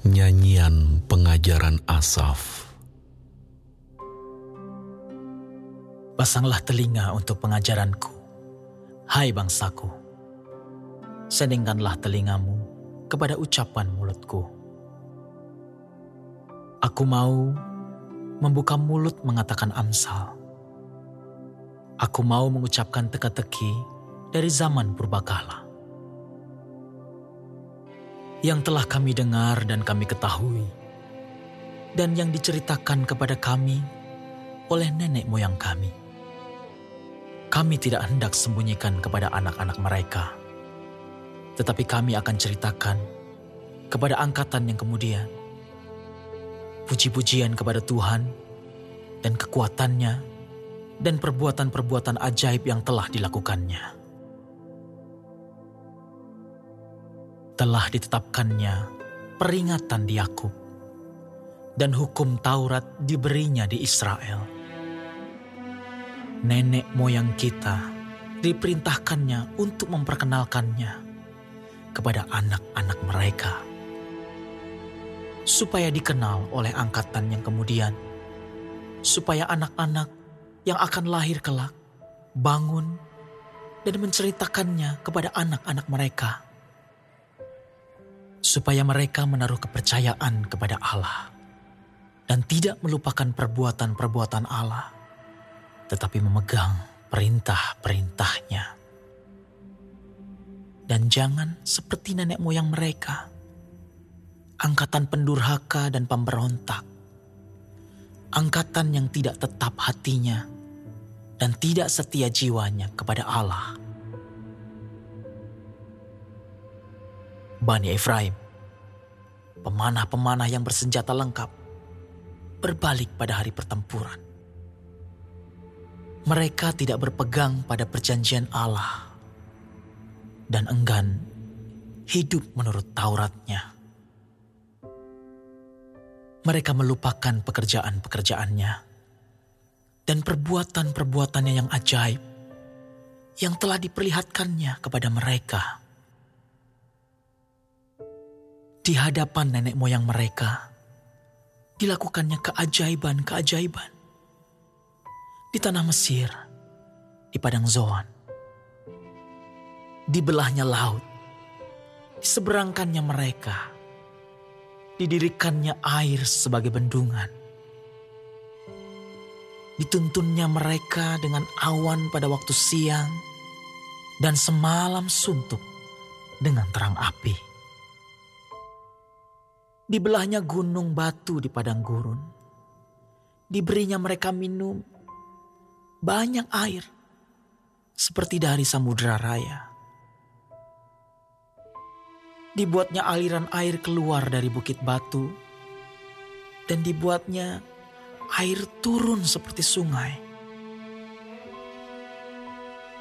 Nyanyian Pengajaran Asaf Pasanglah telinga untuk pengajaranku, hai bangsaku. Seningkanlah telingamu kepada ucapan mulutku. Aku mau membuka mulut mengatakan amsal. Aku mau mengucapkan teka-teki dari zaman purbakala. Yang telah kami dengar dan kami ketahui, dan yang diceritakan kepada kami oleh nenek moyang kami kami tidak hendak sembunyikan kepada anak-anak mereka. Tetapi kami akan ceritakan kepada angkatan yang kemudian. Puji-pujian kepada Tuhan dan kekuatannya dan perbuatan-perbuatan ajaib yang telah dilakukannya. Telah ditetapkannya peringatan di Yakub dan hukum Taurat diberinya di Israel. Nenek moyang kita diperintahkannya untuk memperkenalkannya kepada anak-anak mereka, supaya dikenal oleh angkatan yang kemudian, supaya anak-anak yang akan lahir kelak bangun dan menceritakannya kepada anak-anak mereka, supaya mereka menaruh kepercayaan kepada Allah dan tidak melupakan perbuatan-perbuatan Allah tetapi memegang perintah-perintahnya. Dan jangan seperti nenek moyang mereka, angkatan pendurhaka dan pemberontak, angkatan yang tidak tetap hatinya dan tidak setia jiwanya kepada Allah. Bani Efraim, pemanah-pemanah yang bersenjata lengkap, berbalik pada hari pertempuran mereka tidak berpegang pada perjanjian Allah dan enggan hidup menurut Tauratnya. Mereka melupakan pekerjaan-pekerjaannya dan perbuatan-perbuatannya yang ajaib yang telah diperlihatkannya kepada mereka. Di hadapan nenek moyang mereka, dilakukannya keajaiban-keajaiban di tanah Mesir, di padang Zoan. Dibelahnya laut, diseberangkannya mereka, didirikannya air sebagai bendungan. Dituntunnya mereka dengan awan pada waktu siang dan semalam suntuk dengan terang api. Dibelahnya gunung batu di padang gurun. Diberinya mereka minum banyak air, seperti dari samudera raya. Dibuatnya aliran air keluar dari bukit batu, dan dibuatnya air turun seperti sungai.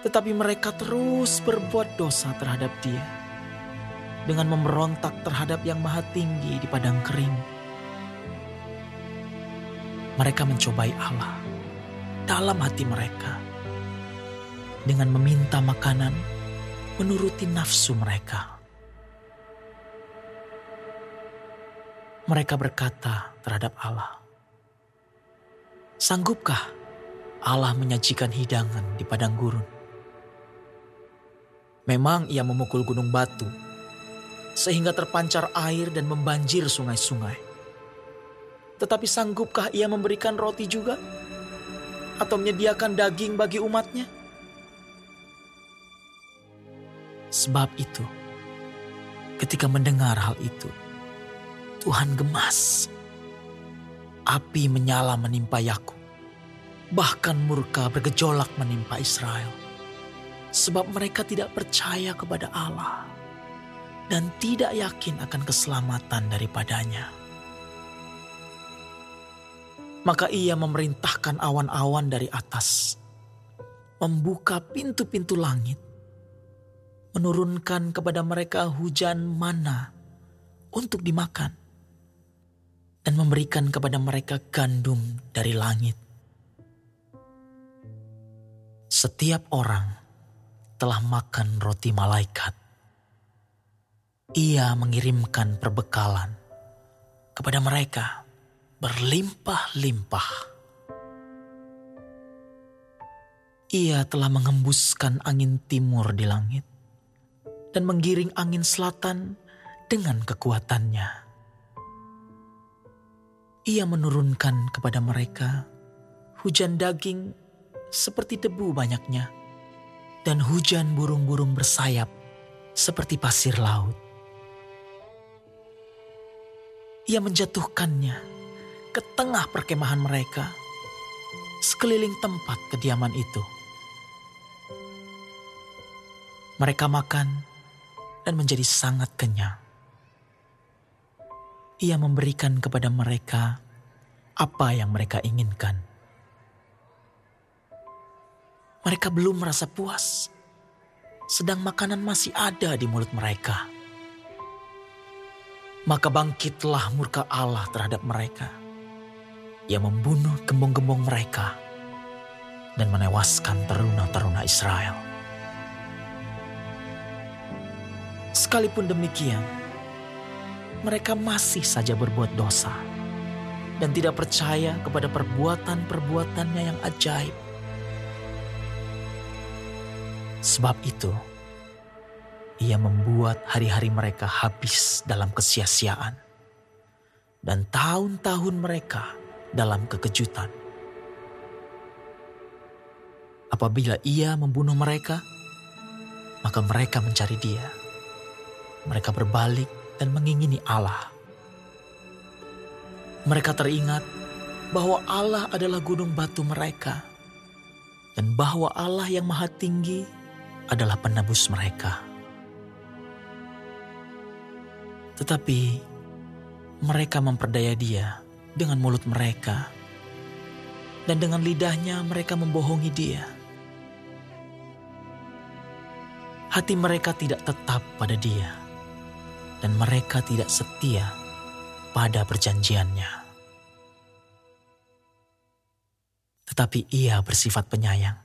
Tetapi mereka terus berbuat dosa terhadap dia dengan memberontak terhadap yang maha tinggi di padang kering. Mereka mencobai Allah dalam hati mereka dengan meminta makanan menuruti nafsu mereka. Mereka berkata terhadap Allah, "Sanggupkah Allah menyajikan hidangan di padang gurun?" Memang ia memukul gunung batu sehingga terpancar air dan membanjir sungai-sungai. Tetapi sanggupkah ia memberikan roti juga? atau menyediakan daging bagi umatnya? Sebab itu, ketika mendengar hal itu, Tuhan gemas. Api menyala menimpa Yakub, bahkan murka bergejolak menimpa Israel. Sebab mereka tidak percaya kepada Allah dan tidak yakin akan keselamatan daripadanya. Maka ia memerintahkan awan-awan dari atas, membuka pintu-pintu langit, menurunkan kepada mereka hujan mana untuk dimakan, dan memberikan kepada mereka gandum dari langit. Setiap orang telah makan roti malaikat. Ia mengirimkan perbekalan kepada mereka berlimpah-limpah. Ia telah mengembuskan angin timur di langit dan menggiring angin selatan dengan kekuatannya. Ia menurunkan kepada mereka hujan daging seperti debu banyaknya, dan hujan burung-burung bersayap seperti pasir laut. Ia menjatuhkannya ke tengah perkemahan mereka, sekeliling tempat kediaman itu. Mereka makan dan menjadi sangat kenyang. Ia memberikan kepada mereka apa yang mereka inginkan. Mereka belum merasa puas, sedang makanan masih ada di mulut mereka. Maka bangkitlah murka Allah terhadap mereka. Ia membunuh gembong-gembong mereka dan menewaskan teruna-teruna Israel. Sekalipun demikian, mereka masih saja berbuat dosa dan tidak percaya kepada perbuatan-perbuatannya yang ajaib. Sebab itu, ia membuat hari-hari mereka habis dalam kesia-siaan dan tahun-tahun mereka dalam kekejutan. Apabila ia membunuh mereka, maka mereka mencari dia mereka berbalik dan mengingini Allah. Mereka teringat bahwa Allah adalah gunung batu mereka, dan bahwa Allah yang Maha Tinggi adalah penebus mereka. Tetapi mereka memperdaya Dia dengan mulut mereka, dan dengan lidahnya mereka membohongi Dia. Hati mereka tidak tetap pada Dia dan mereka tidak setia pada perjanjiannya. Tetapi ia bersifat penyayang.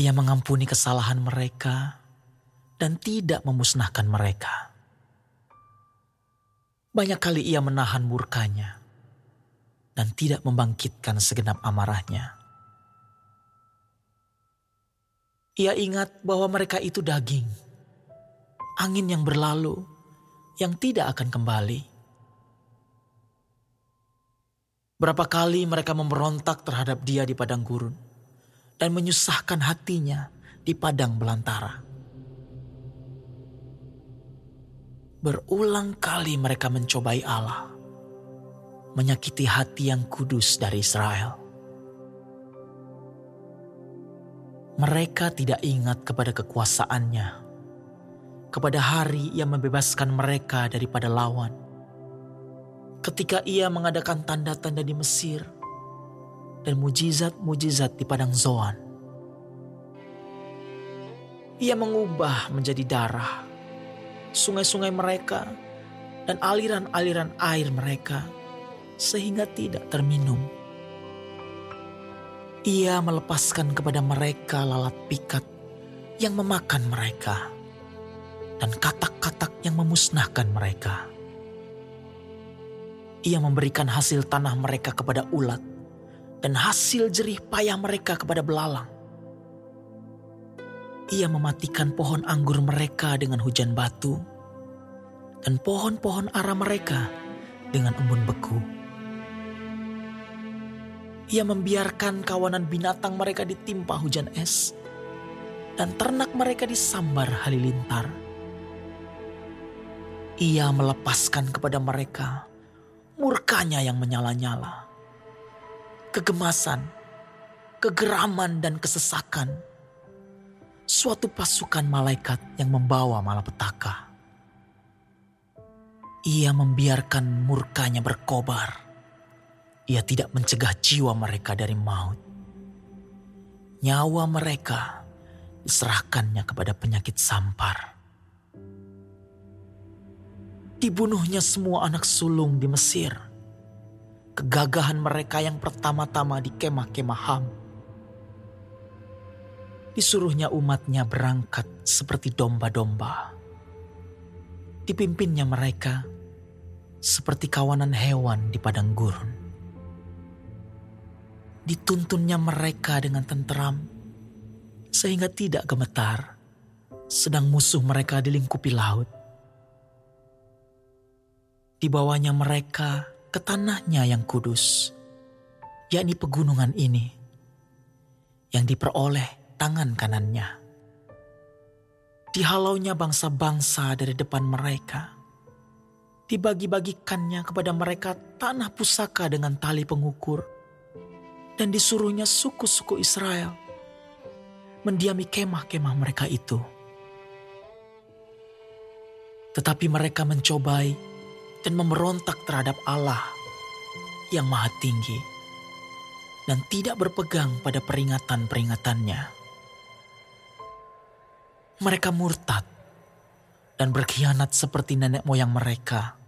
Ia mengampuni kesalahan mereka dan tidak memusnahkan mereka. Banyak kali ia menahan murkanya dan tidak membangkitkan segenap amarahnya. Ia ingat bahwa mereka itu daging angin yang berlalu yang tidak akan kembali. Berapa kali mereka memberontak terhadap dia di padang gurun dan menyusahkan hatinya di padang belantara. Berulang kali mereka mencobai Allah, menyakiti hati yang kudus dari Israel. Mereka tidak ingat kepada kekuasaannya kepada hari yang membebaskan mereka daripada lawan. Ketika ia mengadakan tanda-tanda di Mesir dan mujizat-mujizat di padang Zoan. Ia mengubah menjadi darah sungai-sungai mereka dan aliran-aliran air mereka sehingga tidak terminum. Ia melepaskan kepada mereka lalat pikat yang memakan mereka dan katak-katak yang memusnahkan mereka. Ia memberikan hasil tanah mereka kepada ulat dan hasil jerih payah mereka kepada belalang. Ia mematikan pohon anggur mereka dengan hujan batu dan pohon-pohon ara mereka dengan embun beku. Ia membiarkan kawanan binatang mereka ditimpa hujan es dan ternak mereka disambar halilintar ia melepaskan kepada mereka murkanya yang menyala-nyala, kegemasan, kegeraman dan kesesakan, suatu pasukan malaikat yang membawa malapetaka. Ia membiarkan murkanya berkobar. Ia tidak mencegah jiwa mereka dari maut. Nyawa mereka diserahkannya kepada penyakit sampar Dibunuhnya semua anak sulung di Mesir. Kegagahan mereka yang pertama-tama di kemah-kemah Ham. Disuruhnya umatnya berangkat seperti domba-domba. Dipimpinnya mereka seperti kawanan hewan di padang gurun. Dituntunnya mereka dengan tenteram, sehingga tidak gemetar, sedang musuh mereka dilingkupi laut. Dibawanya mereka ke tanahnya yang kudus, yakni pegunungan ini, yang diperoleh tangan kanannya. Dihalaunya bangsa-bangsa dari depan mereka, dibagi-bagikannya kepada mereka tanah pusaka dengan tali pengukur, dan disuruhnya suku-suku Israel mendiami kemah-kemah mereka itu. Tetapi mereka mencobai dan memberontak terhadap Allah yang maha tinggi dan tidak berpegang pada peringatan-peringatannya. Mereka murtad dan berkhianat seperti nenek moyang mereka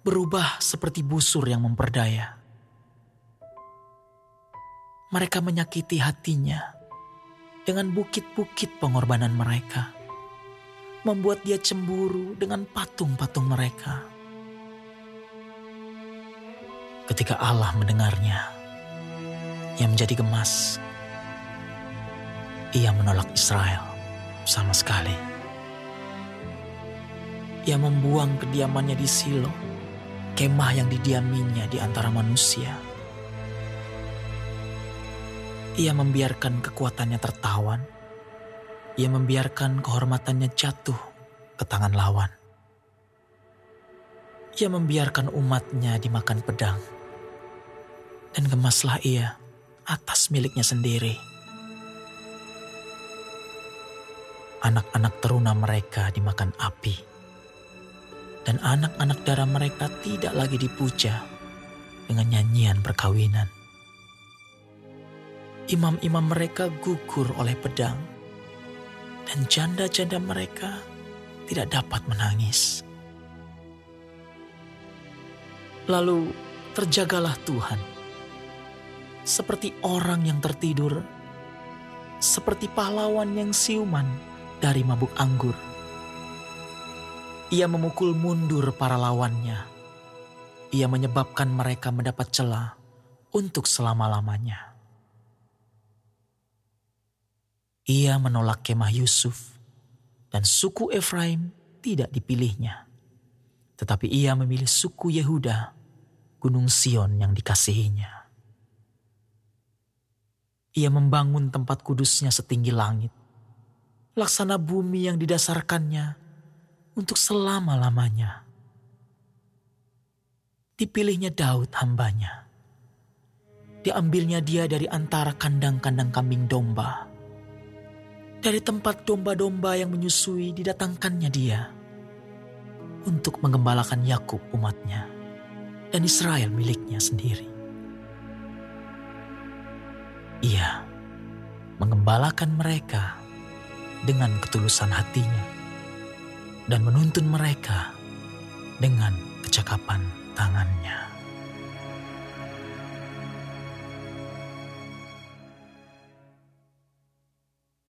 berubah seperti busur yang memperdaya. Mereka menyakiti hatinya dengan bukit-bukit pengorbanan mereka, membuat dia cemburu dengan patung-patung mereka. Ketika Allah mendengarnya, ia menjadi gemas. Ia menolak Israel sama sekali. Ia membuang kediamannya di Silo kemah yang didiaminya di antara manusia. Ia membiarkan kekuatannya tertawan. Ia membiarkan kehormatannya jatuh ke tangan lawan. Ia membiarkan umatnya dimakan pedang. Dan gemaslah ia atas miliknya sendiri. Anak-anak teruna mereka dimakan api dan anak-anak darah mereka tidak lagi dipuja dengan nyanyian perkawinan. Imam-imam mereka gugur oleh pedang, dan janda-janda mereka tidak dapat menangis. Lalu terjagalah Tuhan, seperti orang yang tertidur, seperti pahlawan yang siuman dari mabuk anggur ia memukul mundur para lawannya. Ia menyebabkan mereka mendapat celah untuk selama-lamanya. Ia menolak kemah Yusuf dan suku Efraim tidak dipilihnya. Tetapi ia memilih suku Yehuda, gunung Sion yang dikasihinya. Ia membangun tempat kudusnya setinggi langit. Laksana bumi yang didasarkannya untuk selama-lamanya. Dipilihnya Daud hambanya. Diambilnya dia dari antara kandang-kandang kambing domba. Dari tempat domba-domba yang menyusui didatangkannya dia. Untuk mengembalakan Yakub umatnya. Dan Israel miliknya sendiri. Ia mengembalakan mereka dengan ketulusan hatinya dan menuntun mereka dengan kecakapan tangannya.